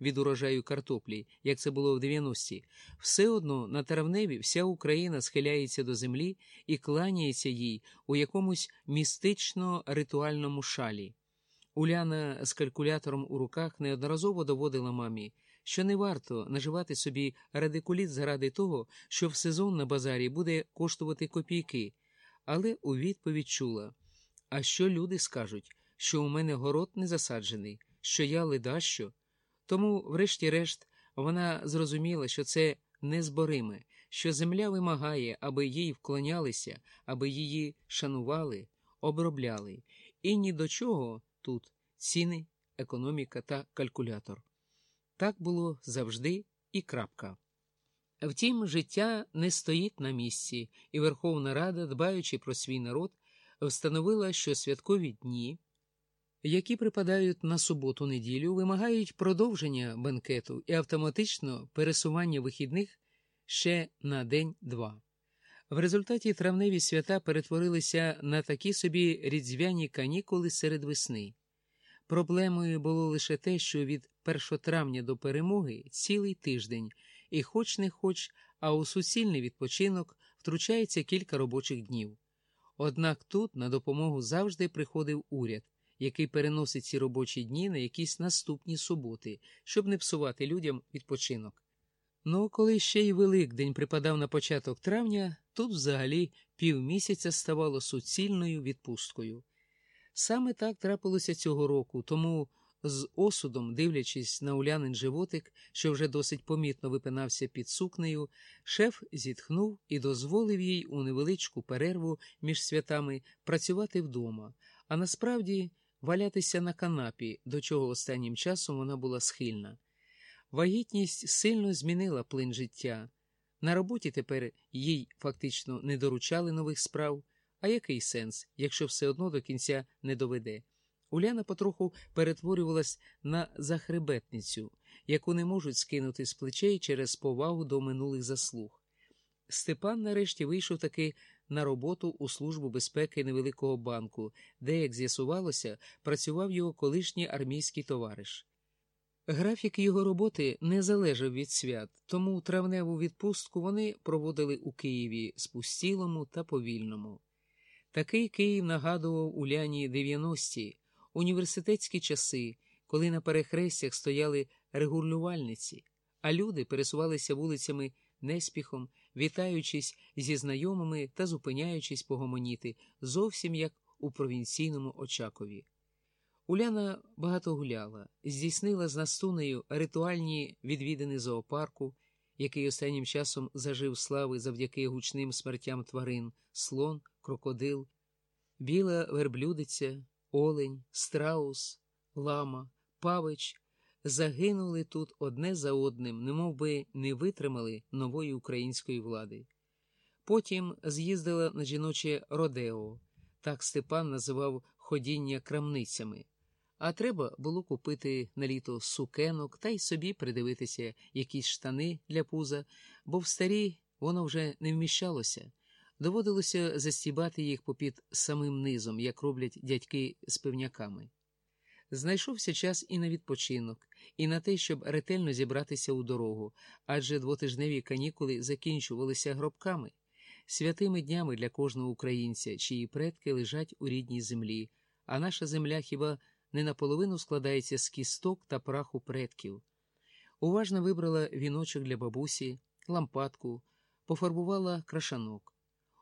від урожаю картоплі, як це було в 90-ті, все одно на травневі вся Україна схиляється до землі і кланяється їй у якомусь містично ритуальному шалі. Уляна з калькулятором у руках неодноразово доводила мамі, що не варто наживати собі радикуліт заради того, що в сезон на базарі буде коштувати копійки, але у відповідь чула: А що люди скажуть, що у мене город не засаджений, що я ледащо? Тому, врешті-решт, вона зрозуміла, що це незбориме, що земля вимагає, аби їй вклонялися, аби її шанували, обробляли, і ні до чого тут ціни, економіка та калькулятор. Так було завжди і крапка. Втім, життя не стоїть на місці, і Верховна Рада, дбаючи про свій народ, встановила, що святкові дні, які припадають на суботу-неділю, вимагають продовження банкету і автоматично пересування вихідних ще на день-два. В результаті травневі свята перетворилися на такі собі різдвяні канікули серед весни. Проблемою було лише те, що від 1 травня до перемоги цілий тиждень, і хоч не хоч, а у суцільний відпочинок втручається кілька робочих днів. Однак тут на допомогу завжди приходив уряд, який переносить ці робочі дні на якісь наступні суботи, щоб не псувати людям відпочинок. Ну, коли ще й Великдень припадав на початок травня, тут взагалі півмісяця ставало суцільною відпусткою. Саме так трапилося цього року, тому з осудом, дивлячись на улянин животик, що вже досить помітно випинався під сукнею, шеф зітхнув і дозволив їй у невеличку перерву між святами працювати вдома, а насправді валятися на канапі, до чого останнім часом вона була схильна. Вагітність сильно змінила плин життя. На роботі тепер їй фактично не доручали нових справ. А який сенс, якщо все одно до кінця не доведе? Уляна потроху перетворювалась на захребетницю, яку не можуть скинути з плечей через повагу до минулих заслуг. Степан нарешті вийшов таки на роботу у службу безпеки невеликого банку, де, як з'ясувалося, працював його колишній армійський товариш. Графік його роботи не залежав від свят, тому травневу відпустку вони проводили у Києві спустілому та повільному. Такий Київ нагадував Уляні 90-ті, університетські часи, коли на перехрестях стояли регулювальниці, а люди пересувалися вулицями неспіхом, вітаючись зі знайомими та зупиняючись погомоніти, зовсім як у провінційному Очакові. Уляна багато гуляла, здійснила з Настунею ритуальні відвідини зоопарку, який останнім часом зажив слави завдяки гучним смертям тварин, слон, крокодил, біла верблюдиця, олень, страус, лама, павич загинули тут одне за одним, немов би не витримали нової української влади. Потім з'їздила на жіноче Родео, так Степан називав ходіння крамницями. А треба було купити на літо сукенок та й собі придивитися якісь штани для пуза, бо в старі воно вже не вміщалося. Доводилося застібати їх попід самим низом, як роблять дядьки з пивняками. Знайшовся час і на відпочинок, і на те, щоб ретельно зібратися у дорогу, адже двотижневі канікули закінчувалися гробками, святими днями для кожного українця, чиї предки лежать у рідній землі, а наша земля хіба не наполовину складається з кісток та праху предків. Уважно вибрала віночок для бабусі, лампадку, пофарбувала крашанок.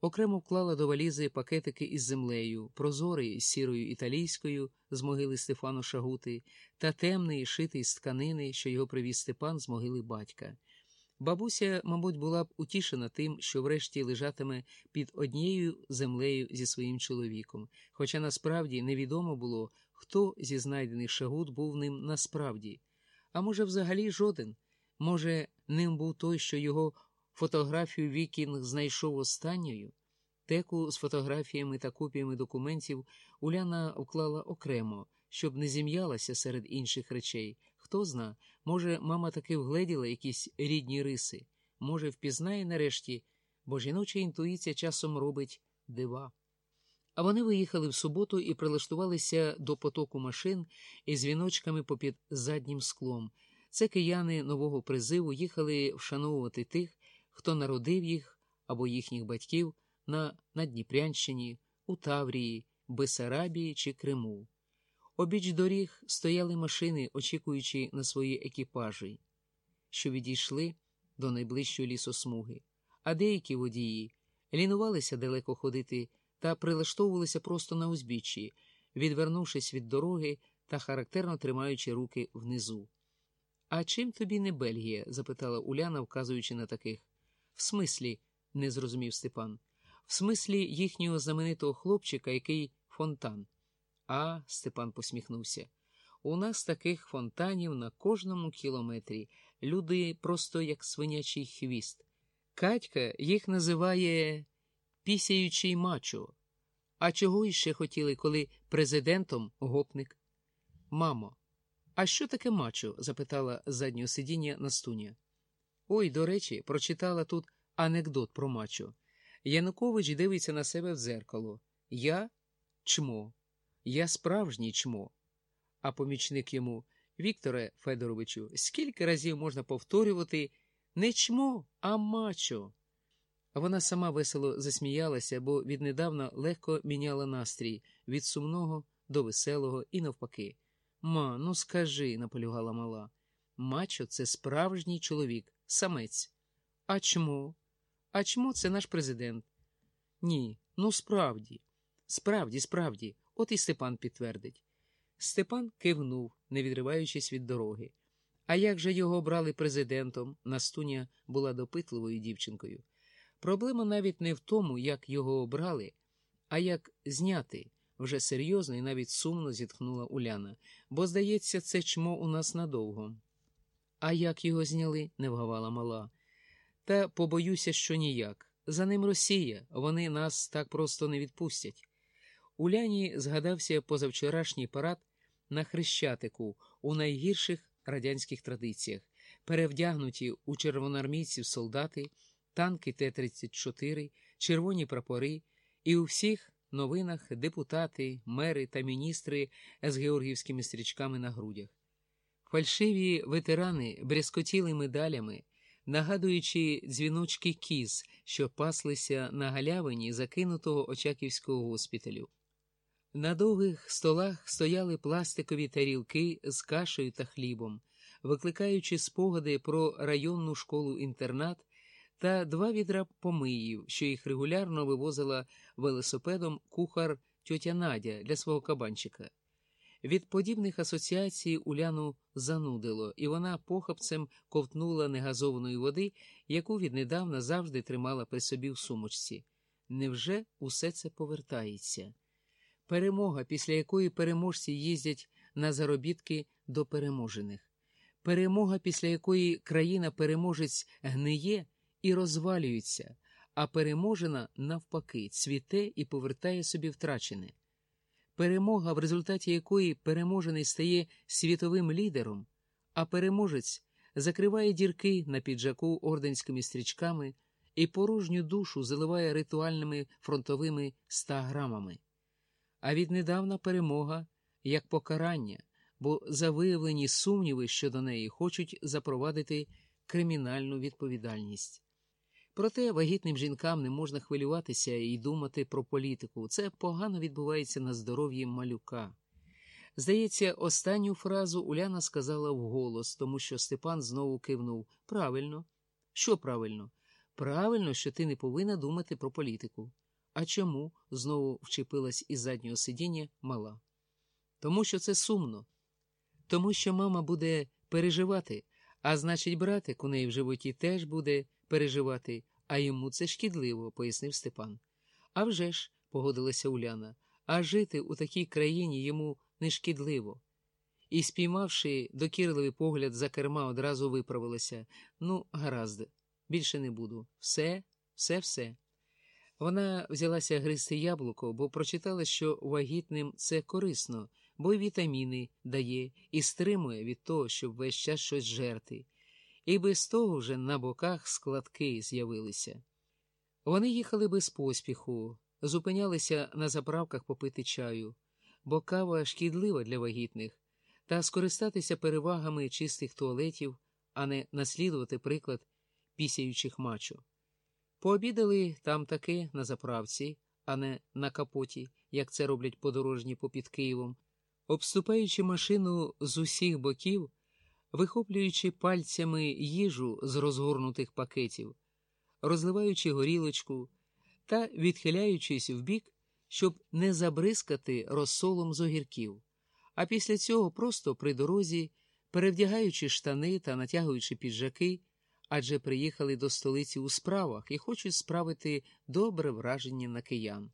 Окремо вклала до валізи пакетики із землею, прозорий з сірою італійською з могили Стефану Шагути, та темний, шитий з тканини, що його привіз Степан з могили батька. Бабуся, мабуть, була б утішена тим, що врешті лежатиме під однією землею зі своїм чоловіком, хоча насправді невідомо було, хто зі знайдених шагут був ним насправді. А може, взагалі жоден. Може, ним був той, що його фотографію Вікінг знайшов останньою. Теку з фотографіями та копіями документів Уляна вклала окремо, щоб не зім'ялася серед інших речей. Хто зна, може, мама таки вгледіла якісь рідні риси, може, впізнає нарешті, бо жіноча інтуїція часом робить дива. А вони виїхали в суботу і прилаштувалися до потоку машин із віночками попід заднім склом. Це кияни нового призиву їхали вшановувати тих, хто народив їх або їхніх батьків на Надніпрянщині, у Таврії, Бесарабії чи Криму. Обіч доріг стояли машини, очікуючи на свої екіпажі, що відійшли до найближчої лісосмуги, а деякі водії лінувалися далеко ходити та прилаштовувалися просто на узбіччі, відвернувшись від дороги та характерно тримаючи руки внизу. А чим тобі не Бельгія? запитала Уляна, вказуючи на таких. В смислі, не зрозумів Степан. В смислі їхнього знаменитого хлопчика, який фонтан. А, Степан посміхнувся. У нас таких фонтанів на кожному кілометрі. Люди просто як свинячий хвіст. Катька їх називає пісяючий мачо. А чого іще хотіли, коли президентом гопник? Мамо, а що таке мачо? запитала заднього сидіння Настуня. Ой, до речі, прочитала тут анекдот про мачо. Янукович дивиться на себе в дзеркало. Я чмо, я справжній чмо. А помічник йому, Вікторе Федоровичу, скільки разів можна повторювати не чмо, а мачо. Вона сама весело засміялася, бо віднедавна легко міняла настрій від сумного до веселого і навпаки. Ма, ну скажи, наполюгала мала. Мачо це справжній чоловік, самець. А чмо? А чмо це наш президент? Ні, ну справді, справді, справді, от і Степан підтвердить. Степан кивнув, не відриваючись від дороги. А як же його обрали президентом? Настуня була допитливою дівчинкою. Проблема навіть не в тому, як його обрали, а як зняти. Вже серйозно і навіть сумно зітхнула Уляна, бо, здається, це чмо у нас надовго. А як його зняли? не вгавала мала. Та побоюся, що ніяк. За ним Росія, вони нас так просто не відпустять. Уляні згадався позавчорашній парад на Хрещатику у найгірших радянських традиціях, перевдягнуті у червоноармійців солдати, танки Т-34, червоні прапори, і у всіх новинах депутати, мери та міністри з георгівськими стрічками на грудях. Фальшиві ветерани брязкотіли медалями, нагадуючи дзвіночки кіз, що паслися на галявині закинутого Очаківського госпіталю. На довгих столах стояли пластикові тарілки з кашею та хлібом, викликаючи спогади про районну школу-інтернат та два відра помиїв, що їх регулярно вивозила велосипедом кухар тьотя Надя для свого кабанчика. Від подібних асоціацій Уляну занудило, і вона похапцем ковтнула негазованої води, яку віднедавна завжди тримала при собі в сумочці. Невже усе це повертається? Перемога, після якої переможці їздять на заробітки до переможених, перемога, після якої країна переможець гниє і розвалюється, а переможена, навпаки, цвіте і повертає собі втрачене. Перемога, в результаті якої переможений стає світовим лідером, а переможець закриває дірки на піджаку орденськими стрічками і порожню душу заливає ритуальними фронтовими ста грамами. А віднедавна перемога як покарання, бо за виявлені сумніви щодо неї хочуть запровадити кримінальну відповідальність. Проте вагітним жінкам не можна хвилюватися і думати про політику. Це погано відбувається на здоров'ї малюка. Здається, останню фразу Уляна сказала вголос, тому що Степан знову кивнув правильно. Що правильно? Правильно, що ти не повинна думати про політику. А чому? знову вчепилась із заднього сидіння мала. Тому що це сумно, тому що мама буде переживати, а значить, братик у неї в животі теж буде переживати, а йому це шкідливо, пояснив Степан. «А вже ж», – погодилася Уляна, а жити у такій країні йому не шкідливо. І, спіймавши докірливий погляд за керма, одразу виправилася ну, гаразд, більше не буду. Все, все, все. Вона взялася гризти яблуко, бо прочитала, що вагітним це корисно, бо й вітаміни дає і стримує від того, щоб весь час щось жерти. І без того вже на боках складки з'явилися. Вони їхали без поспіху, зупинялися на заправках попити чаю, бо кава шкідлива для вагітних, та скористатися перевагами чистих туалетів, а не наслідувати приклад пісяючих мачо. Пообідали там таки на заправці, а не на капоті, як це роблять подорожні попід Києвом, обступаючи машину з усіх боків, вихоплюючи пальцями їжу з розгорнутих пакетів, розливаючи горілочку та відхиляючись вбік, щоб не забризкати розсолом з огірків, а після цього просто при дорозі, перевдягаючи штани та натягуючи піджаки, адже приїхали до столиці у справах і хочуть справити добре враження на киян.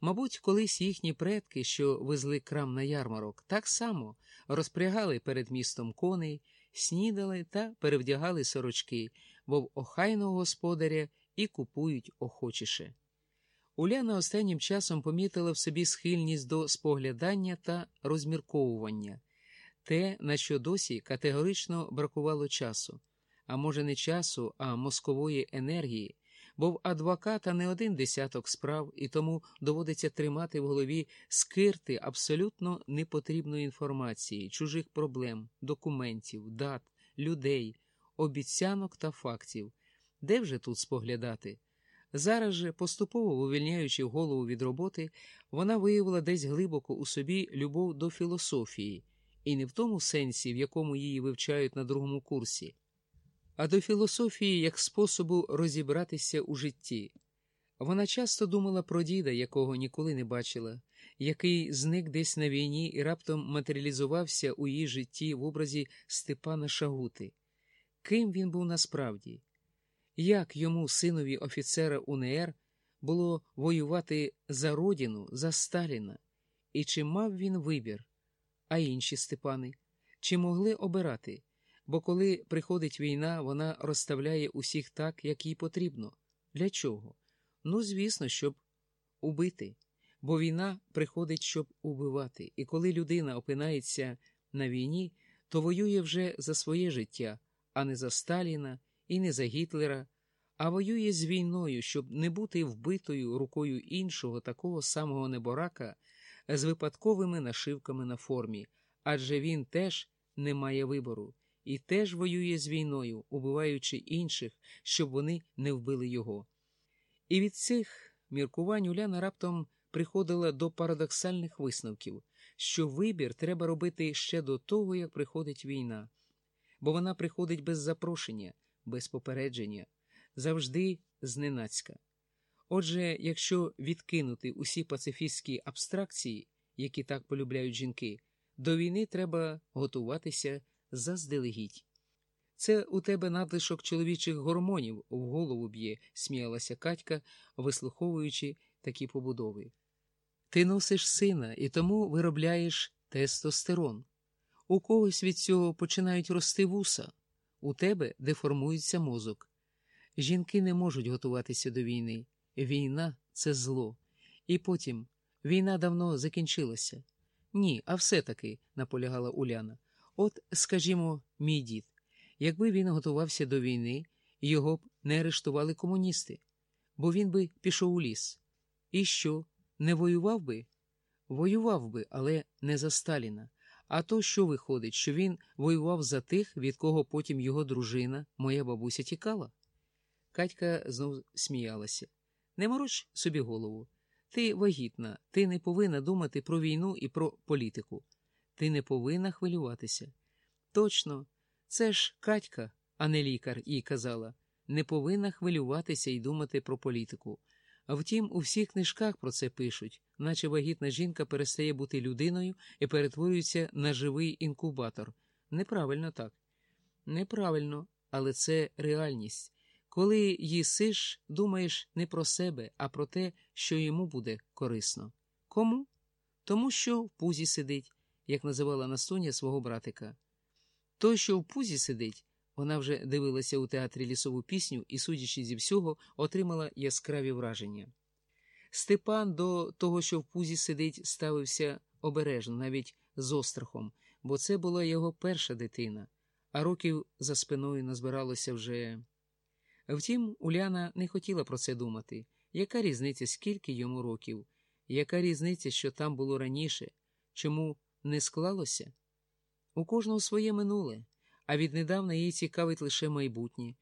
Мабуть, колись їхні предки, що везли крам на ярмарок, так само розпрягали перед містом коней, снідали та перевдягали сорочки, бо в охайного господаря і купують охочіше. Уляна останнім часом помітила в собі схильність до споглядання та розмірковування, те, на що досі категорично бракувало часу, а може, не часу, а мозкової енергії, бо в адвоката не один десяток справ, і тому доводиться тримати в голові скирти абсолютно непотрібної інформації, чужих проблем, документів, дат, людей, обіцянок та фактів. Де вже тут споглядати? Зараз же, поступово вивільняючи голову від роботи, вона виявила десь глибоко у собі любов до філософії, і не в тому сенсі, в якому її вивчають на другому курсі, а до філософії як способу розібратися у житті. Вона часто думала про діда, якого ніколи не бачила, який зник десь на війні і раптом матеріалізувався у її житті в образі Степана Шагути. Ким він був насправді? Як йому, синові офіцера УНР, було воювати за родину, за Сталіна, і чи мав він вибір, а інші Степани, чи могли обирати? Бо коли приходить війна, вона розставляє усіх так, як їй потрібно. Для чого? Ну, звісно, щоб убити. Бо війна приходить, щоб убивати, і коли людина опинається на війні, то воює вже за своє життя, а не за Сталіна і не за Гітлера, а воює з війною, щоб не бути вбитою рукою іншого такого самого неборака з випадковими нашивками на формі, адже він теж не має вибору і теж воює з війною, убиваючи інших, щоб вони не вбили його. І від цих міркувань Уляна раптом приходила до парадоксальних висновків, що вибір треба робити ще до того, як приходить війна, бо вона приходить без запрошення, без попередження, завжди зненацька. Отже, якщо відкинути усі пацифістські абстракції, які так полюбляють жінки, до війни треба готуватися заздалегідь. Це у тебе надлишок чоловічих гормонів в голову б'є, сміялася Катька, вислуховуючи такі побудови. Ти носиш сина і тому виробляєш тестостерон. У когось від цього починають рости вуса, у тебе деформується мозок. Жінки не можуть готуватися до війни. Війна це зло. І потім війна давно закінчилася. Ні, а все-таки, наполягала Уляна. От, скажімо, мій дід, якби він готувався до війни, його б не арештували комуністи, бо він би пішов у ліс. І що, не воював би? Воював би, але не за Сталіна. А то що виходить, що він воював за тих, від кого потім його дружина, моя бабуся, тікала? Катька знов сміялася. Не мороч собі голову. Ти вагітна, ти не повинна думати про війну і про політику. Ти не повинна хвилюватися. Точно, це ж Катька, а не лікар, їй казала, не повинна хвилюватися і думати про політику. А втім, у всіх книжках про це пишуть, наче вагітна жінка перестає бути людиною і перетворюється на живий інкубатор. Неправильно так. Неправильно, але це реальність. Коли їсиш, думаєш не про себе, а про те, що йому буде корисно. Кому? Тому що в пузі сидить, як називала Настуня свого братика. Той, що в пузі сидить, вона вже дивилася у театрі лісову пісню і, судячи зі всього, отримала яскраві враження. Степан до того, що в пузі сидить, ставився обережно, навіть з острахом, бо це була його перша дитина, а років за спиною назбиралося вже. Втім, Уляна не хотіла про це думати. Яка різниця, скільки йому років? Яка різниця, що там було раніше? Чому не склалося? У кожного своє минуле, а віднедавна її цікавить лише майбутнє,